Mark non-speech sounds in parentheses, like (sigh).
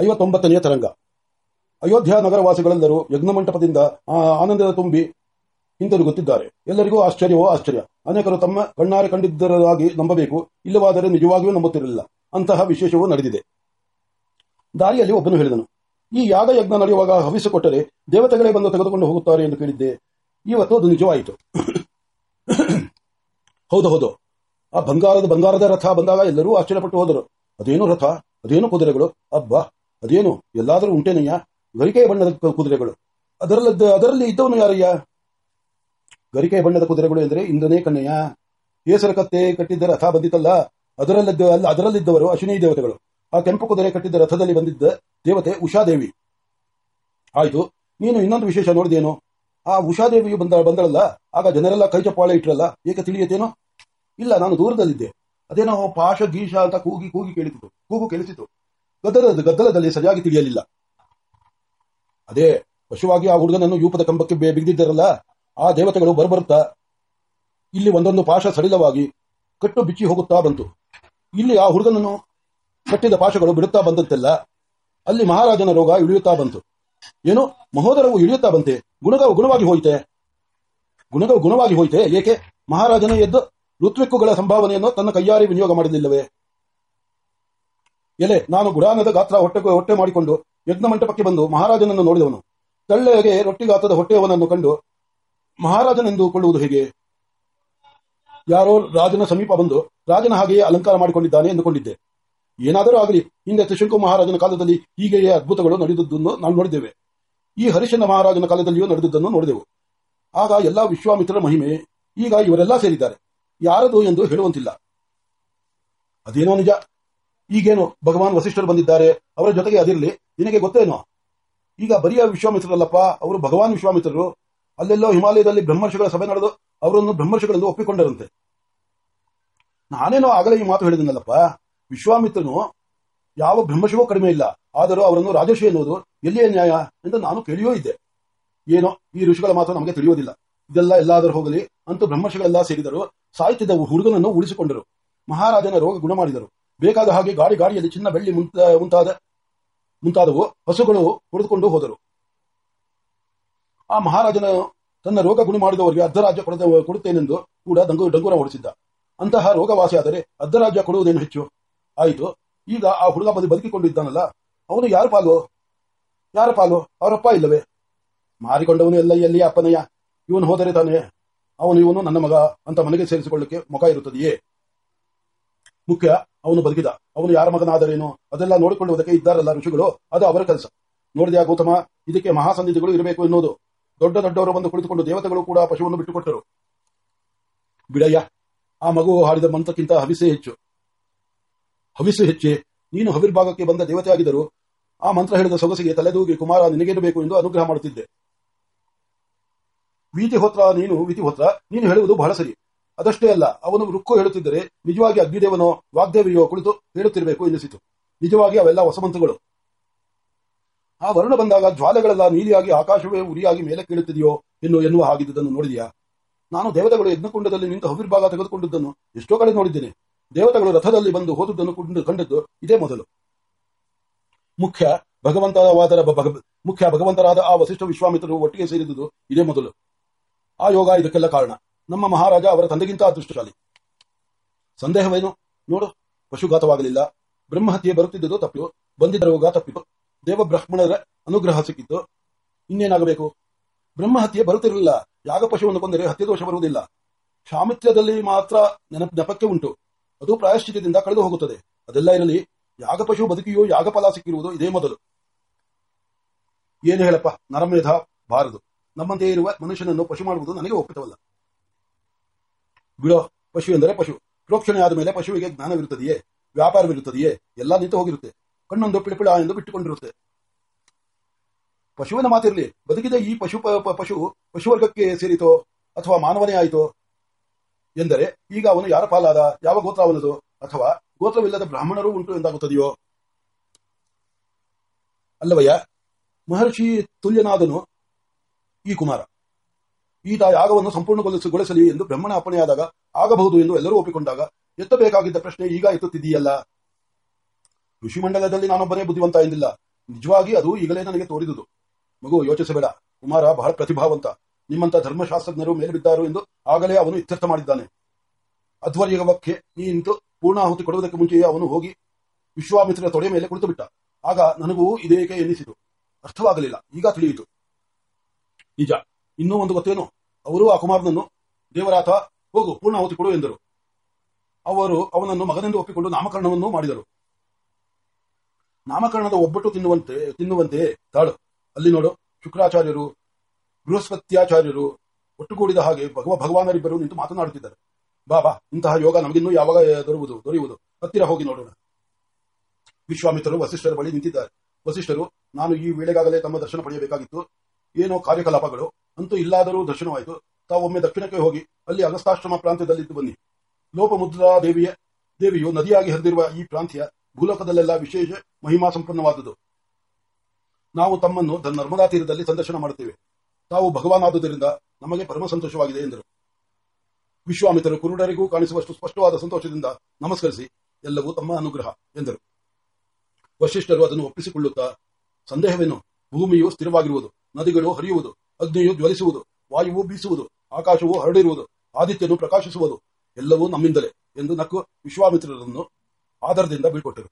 ಐವತ್ತೊಂಬತ್ತನೆಯ ತರಂಗ. ಅಯೋಧ್ಯ ನಗರವಾಸಿಗಳೆಲ್ಲರೂ ಯಜ್ಞಮಂಟಪದಿಂದ ಆನಂದದ ತುಂಬಿ ಹಿಂತಿರುಗುತ್ತಿದ್ದಾರೆ. ಎಲ್ಲರಿಗೂ ಆಶ್ಚರ್ಯವೋ ಆಶ್ಚರ್ಯ. ಅನೇಕರು ತಮ್ಮ ಕಣ್ಣಾರೆ ಕಂಡಿದ್ದರಾಗಿ ನಂಬಬೇಕು. ಇಲ್ಲವಾದರೆ ನಿಜವಾಗಿಯೂ ನಂಬುತ್ತಿರಲಿಲ್ಲ. ಅಂತಹ ವಿಶೇಷವೂ ನಡೆದಿದೆ. ದಾರಿಯಲ್ಲಿ ಒಬ್ಬನು ಹೇಳಿದನು, ಈ ಯಾಗ ಯಜ್ಞ ನಡೆಯುವಾಗ ಹವಿಸಿಕೊಟ್ಟರೆ ದೇವತೆಗಳೇ ಬಂದು ತೆಗೆದುಕೊಂಡು ಹೋಗುತ್ತಾರೆ ಎಂದು ಕೇಳಿದ್ದೆ. ಇವತ್ತು ಅದು ನಿಜವಾಯಿತು. (coughs) ಹೌದು ಹೌದು. ಆ ಬಂಗಾರದ ಬಂಗಾರದ ರಥ ಬಂದಾಗ ಎಲ್ಲರೂ ಆಶ್ಚರ್ಯಪಟ್ಟು ಹೋದರು. ಅದೇನು ರಥ? ಅದೇನು ಕುದುರೆಗಳು? ಅಬ್ಬಾ ಅದೇನು? ಎಲ್ಲಾದರೂ ಉಂಟೇನಯ್ಯ? ಗರಿಕೆಯ ಬಣ್ಣದ ಕುದುರೆಗಳು. ಅದರಲ್ಲಿ ಅದರಲ್ಲಿ ಇದ್ದವನು ಯಾರಯ್ಯ? ಗರಿಕೆಯ ಬಣ್ಣದ ಕುದುರೆಗಳು ಎಂದರೆ ಇಂದನೇ ಕಣ್ಣಯ್ಯ. ಕೇಸರ ಕತ್ತೆ ಕಟ್ಟಿದ್ದ ರಥ ಬಂದಿತಲ್ಲ ಅದರಲ್ಲಿದ್ದ ಅಲ್ಲ, ಅದರಲ್ಲಿದ್ದವರು ಅಶ್ವಿನಿ ದೇವತೆಗಳು. ಆ ಕೆಂಪು ಕುದುರೆ ಕಟ್ಟಿದ್ದ ರಥದಲ್ಲಿ ಬಂದಿದ್ದ ದೇವತೆ ಉಷಾದೇವಿ. ಆಯ್ತು, ನೀನು ಇನ್ನೊಂದು ವಿಶೇಷ ನೋಡಿದೇನು? ಆ ಉಷಾದೇವಿಯು ಬಂದ ಬಂದಳಲ್ಲ? ಆಗ ಜನರೆಲ್ಲ ಕೈ ಚಪ್ಪಾಳೆ ಇಟ್ರಲ್ಲ? ಏಕೆ ತಿಳಿಯತೇನೋ? ಇಲ್ಲ, ನಾನು ದೂರದಲ್ಲಿದ್ದೆ. ಅದೇನೋ ಪಾಶ ಗೀಶ ಅಂತ ಕೂಗಿ ಕೂಗಿ ಕೇಳಿತು. ಕೂಗು ಕೇಳಿಸಿತು. ಗದ್ದಲದ ಗದ್ದಲದಲ್ಲಿ ಸರಿಯಾಗಿ ತಿಳಿಯಲಿಲ್ಲ. ಅದೇ, ಪಶುವಾಗಿ ಆ ಹುಡುಗನನ್ನು ಯೂಪದ ಕಂಬಕ್ಕೆ ಬಿಗಿದಿದ್ದರಲ್ಲ, ಆ ದೇವತೆಗಳು ಬರಬರುತ್ತಾ? ಇಲ್ಲಿ ಒಂದೊಂದು ಪಾಶ ಸಡಿಲವಾಗಿ ಕಟ್ಟು ಬಿಚ್ಚಿ ಹೋಗುತ್ತಾ ಬಂತು. ಇಲ್ಲಿ ಆ ಹುಡುಗನನ್ನು ಕಟ್ಟಿದ ಪಾಶಗಳು ಬಿಡುತ್ತಾ ಬಂದಂತೆಲ್ಲ, ಅಲ್ಲಿ ಮಹಾರಾಜನ ರೋಗ ಇಳಿಯುತ್ತಾ ಬಂತು. ಏನು, ಮಹೋದರವು ಇಳಿಯುತ್ತಾ ಬಂತೆ? ಗುಣಗವು ಗುಣವಾಗಿ ಹೋಯಿತೆ? ಗುಣಗವು ಗುಣವಾಗಿ ಹೋಯಿತೆ? ಏಕೆ? ಮಹಾರಾಜನೇ ಎದ್ದು ಋತ್ವಿಕ್ಕುಗಳ ಸಂಭಾವನೆಯನ್ನು ತನ್ನ ಕೈಯಾರಿ ವಿನಿಯೋಗ ಮಾಡಲಿಲ್ಲವೇ? ಎಲೆ, ನಾನು ಗುಡಾನದ ಗಾತ್ರ ಹೊಟ್ಟೆ ಹೊಟ್ಟೆ ಮಾಡಿಕೊಂಡು ಯಜ್ಞ ಮಂಟಪಕ್ಕೆ ಬಂದು ಮಹಾರಾಜನನ್ನು ನೋಡಿದವನು. ತಳ್ಳೆಗೆ ರೊಟ್ಟಿ ಗಾತ್ರದ ಹೊಟ್ಟೆಯವನನ್ನು ಕಂಡು, ಮಹಾರಾಜನೆಂದು ಕೊಳ್ಳುವುದು ಹೇಗೆ? ಯಾರೋ ರಾಜನ ಸಮೀಪ ಬಂದು, ರಾಜನ ಹಾಗೆಯೇ ಅಲಂಕಾರ ಮಾಡಿಕೊಂಡಿದ್ದಾನೆ ಎಂದುಕೊಂಡಿದ್ದೆ. ಏನಾದರೂ ಆಗಲಿ, ಹಿಂದೆ ತ್ರಿಶಂಕು ಮಹಾರಾಜನ ಕಾಲದಲ್ಲಿ ಹೀಗೆಯೇ ಅದ್ಭುತಗಳು ನಡೆದದ್ದನ್ನು ನಾವು ನೋಡಿದ್ದೇವೆ. ಈ ಹರಿಶನ ಮಹಾರಾಜನ ಕಾಲದಲ್ಲಿಯೂ ನಡೆದದ್ದನ್ನು ನೋಡಿದೆವು. ಆಗ ಎಲ್ಲಾ ವಿಶ್ವಾಮಿತ್ರರ ಮಹಿಮೆ, ಈಗ ಇವರೆಲ್ಲ ಸೇರಿದ್ದಾರೆ. ಯಾರದು ಎಂದು ಹೇಳುವಂತಿಲ್ಲ. ಅದೇನೋ ನಿಜ. ಈಗೇನು ಭಗವಾನ್ ವಸಿಷ್ಠರು ಬಂದಿದ್ದಾರೆ, ಅವರ ಜೊತೆಗೆ ಅದಿರಲಿ, ನಿನಗೆ ಗೊತ್ತೇನೋ? ಈಗ ಬರಿಯ ವಿಶ್ವಾಮಿತ್ರರಲ್ಲಪ್ಪ, ಅವರು ಭಗವಾನ್ ವಿಶ್ವಾಮಿತ್ರರು, ಅಲ್ಲೆಲ್ಲೋ ಹಿಮಾಲಯದಲ್ಲಿ ಬ್ರಹ್ಮರ್ಷಿಗಳ ಸಭೆ ನಡೆದು ಅವರನ್ನು ಬ್ರಹ್ಮರ್ಷಿಗಳೆಂದು ಒಪ್ಪಿಕೊಂಡರಂತೆ. ನಾನೇನೋ ಆಗಲೇ ಈ ಮಾತು ಹೇಳಿದನಲ್ಲಪ್ಪ, ವಿಶ್ವಾಮಿತ್ರನು ಯಾವ ಬ್ರಹ್ಮಶಿವೂ ಕಡಿಮೆ ಇಲ್ಲ, ಆದರೂ ಅವರನ್ನು ರಾಜರ್ಷಿ ಎನ್ನುವುದು ಎಲ್ಲಿಯೇ ನ್ಯಾಯ ಎಂದು ನಾನು ಕೇಳಿಯೋ ಇದ್ದೆ. ಏನೋ ಈ ಋಷಿಗಳ ಮಾತು ನಮಗೆ ತಿಳಿಯೋದಿಲ್ಲ. ಇದೆಲ್ಲ ಎಲ್ಲಾದರೂ ಹೋಗಲಿ, ಅಂತೂ ಬ್ರಹ್ಮರ್ಷಿಗಳೆಲ್ಲ ಸೇರಿದರು ಸಾಹಿತ್ಯದ ಹುಡುಗನನ್ನು ಉಳಿಸಿಕೊಂಡರು. ಮಹಾರಾಜನ ರೋಗ ಗುಣ ಮಾಡಿದರು ಬೇಕಾದ ಹಾಗೆ ಗಾಡಿ ಗಾಡಿಯಲ್ಲಿ ಚಿನ್ನ ಬೆಳ್ಳಿ ಮುಂತ, ಮುಂತಾದ, ಮುಂತಾದವು ಹಸುಗಳು ಹೊಡೆದುಕೊಂಡು ಹೋದರು. ಆ ಮಹಾರಾಜನ ತನ್ನ ರೋಗ ಗುಣ ಮಾಡಿದವರಿಗೆ ಅರ್ಧರಾಜ್ಯ ಕೊಡದ, ಕೊಡುತ್ತೇನೆಂದು ಕೂಡ ಡಂಗು, ಡಂಗುರ ಹೊಡಿಸಿದ್ದ. ಅಂತಹ ರೋಗವಾಸಿಯಾದರೆ ಅರ್ಧರಾಜ್ಯ ಕೊಡುವುದೇನು ಹೆಚ್ಚು? ಆಯಿತು. ಈಗ ಆ ಹುಡುಗ ಬದಿ ಬದುಕಿಕೊಂಡಿದ್ದಾನಲ್ಲ, ಅವನು ಯಾರ ಪಾಲು? ಯಾರ ಪಾಲು? ಅವರಪ್ಪ ಇಲ್ಲವೇ? ಮಾರಿಕೊಂಡವನು ಎಲ್ಲ ಎಲ್ಲಿ ಅಪ್ಪನಯ್ಯ? ಇವನು ಹೋದರೆ ತಾನೆ? ಅವನು ಇವನು ನನ್ನ ಮಗ ಅಂತ ಮನೆಗೆ ಸೇರಿಸಿಕೊಳ್ಳಕ್ಕೆ ಮುಖ ಇರುತ್ತದೆಯೇ? ಮುಖ್ಯ, ಅವನು ಬದುಕಿದ. ಅವನು ಯಾರ ಮಗನಾದರೇನು? ಅದೆಲ್ಲ ನೋಡಿಕೊಳ್ಳುವುದಕ್ಕೆ ಇದ್ದಾರಲ್ಲ ಋಷಿಗಳು. ಅದು ಅವರ ಕೆಲಸ. ನೋಡಿದ್ಯಾ ಗೌತಮ? ಇದಕ್ಕೆ ಮಹಾಸನ್ನಿಧಿಗಳು ಇರಬೇಕು ಎನ್ನುವುದು. ದೊಡ್ಡ ದೊಡ್ಡವರು ಬಂದು ಕುಳಿತುಕೊಂಡು ದೇವತೆಗಳು ಕೂಡ ಪಶುವನ್ನು ಬಿಟ್ಟುಕೊಟ್ಟರು. ಬಿಡಯ್ಯ, ಆ ಮಗು ಹಾಡಿದ ಮಂತ್ರಕ್ಕಿಂತ ಹವಿಸೆ ಹೆಚ್ಚು. ಹವಿಸೆ ಹೆಚ್ಚೆ? ನೀನು ಹವಿರ್ಭಾಗಕ್ಕೆ ಬಂದ ದೇವತೆ ಆಗಿದರು ಆ ಮಂತ್ರ ಹೇಳಿದ ಸೊಗಸಿಗೆ ತಲೆದೂಗಿ, ಕುಮಾರ ನಿನಗೇನು ಎಂದು ಅನುಗ್ರಹ ಮಾಡುತ್ತಿದ್ದೆ. ವೀತಿಹೋತ್ರ ನೀನು ವೀತಿಹೋತ್ರ ನೀನು ಹೇಳುವುದು ಬಹಳ ಸರಿ. ಅದಷ್ಟೇ ಅಲ್ಲ, ಅವನು ರುಕ್ಕು ಹೇಳುತ್ತಿದ್ದರೆ ನಿಜವಾಗಿ ಅಗ್ನಿದೇವನೋ ವಾಗ್ದೇವಿಯೋ ಕುಳಿತು ಹೇಳುತ್ತಿರಬೇಕು ಎನಿಸಿತು. ನಿಜವಾಗಿ ಅವೆಲ್ಲ ಹೊಸಮಂತಗಳು ಆ ವರುಣ ಬಂದಾಗ ಜ್ವಾಲೆಗಳೆಲ್ಲ ನೀಲಿಯಾಗಿ ಆಕಾಶವೇ ಉರಿಯಾಗಿ ಮೇಲೆ ಕೇಳುತ್ತಿದೆಯೋ ಎನ್ನು ಎನ್ನುವ ಹಾಗಿದ್ದುದನ್ನು ನೋಡಿದೆಯಾ? ನಾನು ದೇವತೆಗಳು ಯಜ್ಞಕುಂಡದಲ್ಲಿ ನಿಂತು ಹವಿರ್ಭಾಗ ತೆಗೆದುಕೊಂಡಿದ್ದನ್ನು ಎಷ್ಟೋ ಕಡೆ ನೋಡಿದ್ದೇನೆ. ದೇವತೆಗಳು ರಥದಲ್ಲಿ ಬಂದು ಹೋದುದನ್ನು ಕುಂಡು ಕಂಡದ್ದು ಇದೇ ಮೊದಲು. ಮುಖ್ಯ ಭಗವಂತವಾದರ ಮುಖ್ಯ ಭಗವಂತರಾದ ಆ ವಸಿಷ್ಠ ವಿಶ್ವಾಮಿತ್ರರು ಒಟ್ಟಿಗೆ ಸೇರಿದುದು ಇದೇ ಮೊದಲು. ಆ ಯೋಗ ಇದಕ್ಕೆಲ್ಲ ಕಾರಣ. ನಮ್ಮ ಮಹಾರಾಜ ಅವರ ತಂದೆಗಿಂತ ಅದೃಷ್ಟಶಾಲಿ. ಸಂದೇಹವೇನು? ನೋಡು, ಪಶುಘಾತವಾಗಲಿಲ್ಲ. ಬ್ರಹ್ಮಹತ್ಯೆ ಬರುತ್ತಿದ್ದುದು ತಪ್ಪಿತು. ಬಂದಿದ್ದ ರೋಗ ತಪ್ಪಿತು. ದೇವ ಬ್ರಾಹ್ಮಣರ ಅನುಗ್ರಹ ಸಿಕ್ಕಿತ್ತು ಇನ್ನೇನಾಗಬೇಕು? ಬ್ರಹ್ಮಹತ್ಯೆ ಬರುತ್ತಿರಲಿಲ್ಲ. ಯಾಗ ಪಶುವನ್ನು ಕೊಂದರೆ ಹತ್ಯೆ ದೋಷ ಬರುವುದಿಲ್ಲ. ಸಾಮಿತ್ಯದಲ್ಲಿ ಮಾತ್ರ ನೆನಪ ನೆಪಕ್ಕೆ ಉಂಟು. ಅದು ಪ್ರಾಯಶ್ಚಿತ್ಯದಿಂದ ಕಳೆದು ಹೋಗುತ್ತದೆ. ಅದೆಲ್ಲ ಇರಲಿ. ಯಾಗ ಪಶು ಬದುಕಿಯೂ ಯಾಗಫಲ ಸಿಕ್ಕಿರುವುದು ಇದೇ ಮೊದಲು. ಏನು ಹೇಳಪ್ಪ? ನರಮೇಧ ಬಾರದು. ನಮ್ಮಂತೆಯೇ ಇರುವ ಮನುಷ್ಯನನ್ನು ಪಶು ಮಾಡುವುದು ನನಗೆ ಒಪ್ಪಿತವಲ್ಲ. ಬಿಡೋ ಪಶು ಎಂದರೆ ಪಶು. ಪ್ರೋಕ್ಷಣೆ ಆದ ಮೇಲೆ ಪಶುವಿಗೆ ಜ್ಞಾನವಿರುತ್ತದೆಯೇ? ವ್ಯಾಪಾರವಿರುತ್ತದೆಯೇ? ಎಲ್ಲ ನಿಂತು ಹೋಗಿರುತ್ತೆ. ಕಣ್ಣೊಂದು ಪಿಳಿಪಿಳ ಎಂದು ಬಿಟ್ಟುಕೊಂಡಿರುತ್ತೆ. ಪಶುವಿನ ಮಾತಿರಲಿ, ಬದುಕಿದ ಈ ಪಶು ಪಶು ಪಶುವರ್ಗಕ್ಕೆ ಸೇರಿತೋ ಅಥವಾ ಮಾನವನೇ ಆಯಿತೋ? ಎಂದರೆ, ಈಗ ಅವನು ಯಾರ ಪಾಲಾದ? ಯಾವ ಗೋತ್ರ ಅವನದು? ಅಥವಾ ಗೋತ್ರವಿಲ್ಲದ ಬ್ರಾಹ್ಮಣರು ಉಂಟು ಎಂದಾಗುತ್ತದೆಯೋ? ಅಲ್ಲವಯ್ಯ, ಮಹರ್ಷಿ ತುಲ್ಯನಾದನು ಈ ಕುಮಾರ. ಈತ ಯಾಗವನ್ನು ಸಂಪೂರ್ಣಗೊಳಿಸಗೊಳಿಸಲಿ ಎಂದು ಬ್ರಹ್ಮನ ಅಪ್ಪಣೆಯಾದಾಗ ಆಗಬಹುದು ಎಂದು ಎಲ್ಲರೂ ಒಪ್ಪಿಕೊಂಡಾಗ, ಎತ್ತಬೇಕಾಗಿದ್ದ ಪ್ರಶ್ನೆ ಈಗ ಎತ್ತುತ್ತಿದೆಯಲ್ಲ ಋಷಿಮಂಡಲದಲ್ಲಿ ನಾನೊಬ್ಬನೇ ಬುದ್ಧಿವಂತ ಎಂದಿಲ್ಲ. ನಿಜವಾಗಿ ಅದು ಈಗಲೇ ನನಗೆ ತೋರಿದುದು. ಮಗು, ಯೋಚಿಸಬೇಡ. ಕುಮಾರ, ಬಹಳ ಪ್ರತಿಭಾವಂತ. ನಿಮ್ಮಂತ ಧರ್ಮಶಾಸ್ತ್ರಜ್ಞರು ಮೇಲೆ ಬಿದ್ದಾರು ಎಂದು ಆಗಲೇ ಅವನು ಇತ್ಯರ್ಥ ಮಾಡಿದ್ದಾನೆ. ಅಧ್ವರ್ಯವಕ್ಕೆ ನಿಂತು ಪೂರ್ಣಾಹುತಿ ಕೊಡುವುದಕ್ಕೆ ಮುಂಚೆಯೇ ಅವನು ಹೋಗಿ ವಿಶ್ವಾಮಿತ್ರರ ತೊಡೆ ಮೇಲೆ ಕುಳಿತು ಬಿಟ್ಟ ಆಗ ನನಗೂ ಇದೇಕೆ ಎನ್ನಿಸಿತು? ಅರ್ಥವಾಗಲಿಲ್ಲ. ಈಗ ತಿಳಿಯಿತು. ನಿಜ. ಇನ್ನೂ ಒಂದು ಗೊತ್ತೇನು? ಅವರು ಆ ಕುಮಾರನನ್ನು ದೇವರಾಥ ಹೋಗು ಪೂರ್ಣಾಹುತಿ ಕೊಡು ಎಂದರು. ಅವರು ಅವನನ್ನು ಮಗನೆಂದು ಒಪ್ಪಿಕೊಂಡು ನಾಮಕರಣವನ್ನು ಮಾಡಿದರು. ನಾಮಕರಣದ ಒಬ್ಬಟ್ಟು ತಿನ್ನುವಂತೆ ತಿನ್ನುವಂತೆ ತಾಳು. ಅಲ್ಲಿ ನೋಡು, ಶುಕ್ರಾಚಾರ್ಯರು, ಬೃಹಸ್ಪತ್ಯಾಚಾರ್ಯರು ಒಟ್ಟುಗೂಡಿದ ಹಾಗೆ ಭಗವ ಭಗವಾನರಿಬ್ಬರು ನಿಂತು ಮಾತನಾಡುತ್ತಿದ್ದಾರೆ. ಬಾ ಬಾ, ಇಂತಹ ಯೋಗ ನಮಗಿನ್ನೂ ಯಾವಾಗ ದೊರೆಯುವುದು ದೊರೆಯುವುದು? ಹತ್ತಿರ ಹೋಗಿ ನೋಡೋಣ. ವಿಶ್ವಾಮಿತ್ರರು, ವಸಿಷ್ಠರ ಬಳಿ ನಿಂತಿದ್ದಾರೆ. ವಸಿಷ್ಠರು, ನಾನು ಈ ವೇಳೆಗಾಗಲೇ ತಮ್ಮ ದರ್ಶನ ಪಡೆಯಬೇಕಾಗಿತ್ತು. ಏನೋ ಕಾರ್ಯಕಲಾಪಗಳು ಅಂತೂ ಇಲ್ಲಾದರೂ ದರ್ಶನವಾಯಿತು. ತಾವೊಮ್ಮೆ ದಕ್ಷಿಣಕ್ಕೆ ಹೋಗಿ, ಅಲ್ಲಿ ಅಗಸ್ತಾಶ್ರಮ ಪ್ರಾಂತ್ಯದಲ್ಲಿದ್ದು ಬನ್ನಿ. ಲೋಪಮುದ್ರಾ ದೇವಿಯ ದೇವಿಯು ನದಿಯಾಗಿ ಹರಿದಿರುವ ಈ ಪ್ರಾಂತ್ಯ ಭೂಲೋಕದಲ್ಲೆಲ್ಲ ವಿಶೇಷ ಮಹಿಮಾ ಸಂಪನ್ನವಾದುದು. ನಾವು ತಮ್ಮನ್ನು ನರ್ಮದಾ ತೀರದಲ್ಲಿ ಸಂದರ್ಶನ ಮಾಡುತ್ತೇವೆ. ತಾವು ಭಗವಾನಾದುದರಿಂದ ನಮಗೆ ಪರಮ ಸಂತೋಷವಾಗಿದೆ, ಎಂದರು. ವಿಶ್ವಾಮಿತ್ರರು ಕುರುಡರಿಗೂ ಕಾಣಿಸುವಷ್ಟು ಸ್ಪಷ್ಟವಾದ ಸಂತೋಷದಿಂದ ನಮಸ್ಕರಿಸಿ, ಎಲ್ಲವೂ ತಮ್ಮ ಅನುಗ್ರಹ, ಎಂದರು. ವಶಿಷ್ಠರು ಅದನ್ನು ಒಪ್ಪಿಸಿಕೊಳ್ಳುತ್ತಾ, ಸಂದೇಹವೇನು? ಭೂಮಿಯು ಸ್ಥಿರವಾಗಿರುವುದು, ನದಿಗಳು ಹರಿಯುವುದು ಅಗ್ನಿಯು ಜ್ವಲಿಸುವುದು, ವಾಯುವು ಬೀಸುವುದು, ಆಕಾಶವು ಹರಡಿರುವುದು, ಆದಿತ್ಯನು ಪ್ರಕಾಶಿಸುವುದು, ಎಲ್ಲವೂ ನಮ್ಮಿಂದಲೇ ಎಂದು ನಕ್ಕು ವಿಶ್ವಾಮಿತ್ರರನ್ನು ಆದರದಿಂದ ಬೀಳ್ಕೊಟ್ಟರು.